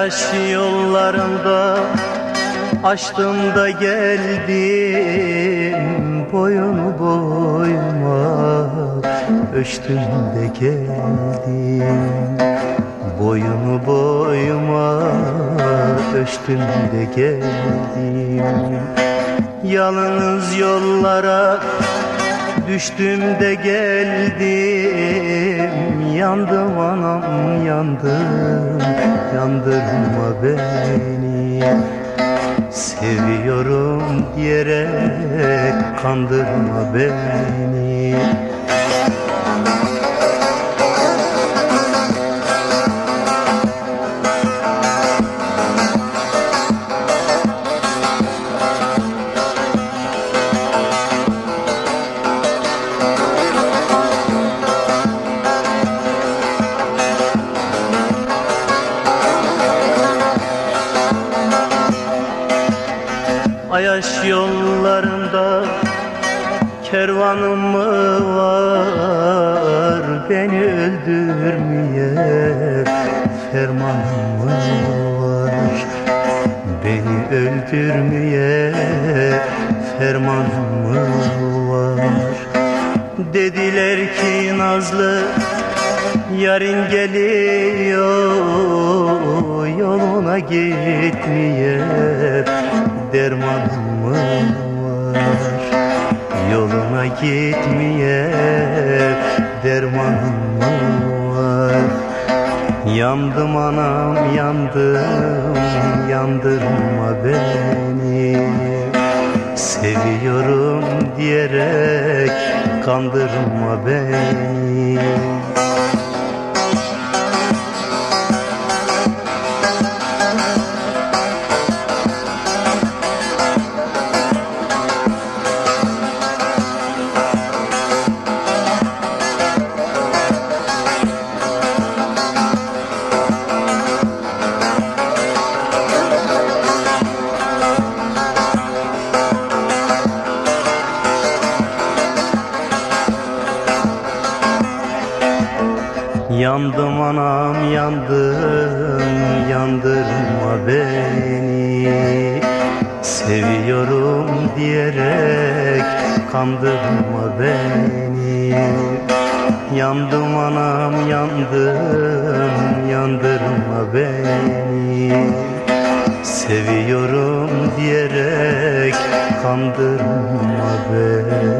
Ayaş yollarında açtım da geldim Boyun boyuma ölçtüm de geldim. Boyunu boyuma ölçtüm de geldim. Yalnız yollara düştüm de geldim. Yandım anam yandım. Yandırma beni. Seviyorum diyerek kandırma beni Ayaş yollarında kervanım mı var? Beni öldürmeye fermanım mı var? Beni öldürmeye fermanım mı var? Dediler ki Nazlı yarın geliyor Yoluna gitmeye dermanım var. Yoluna gitmeye dermanım var. Yandım anam yandım yandırma beni. Seviyorum diyerek kandırma beni Yandım anam yandım yandırma beni. Seviyorum diyerek kandırma beni. Yandım anam yandım yandırma beni. Seviyorum diyerek kandırma beni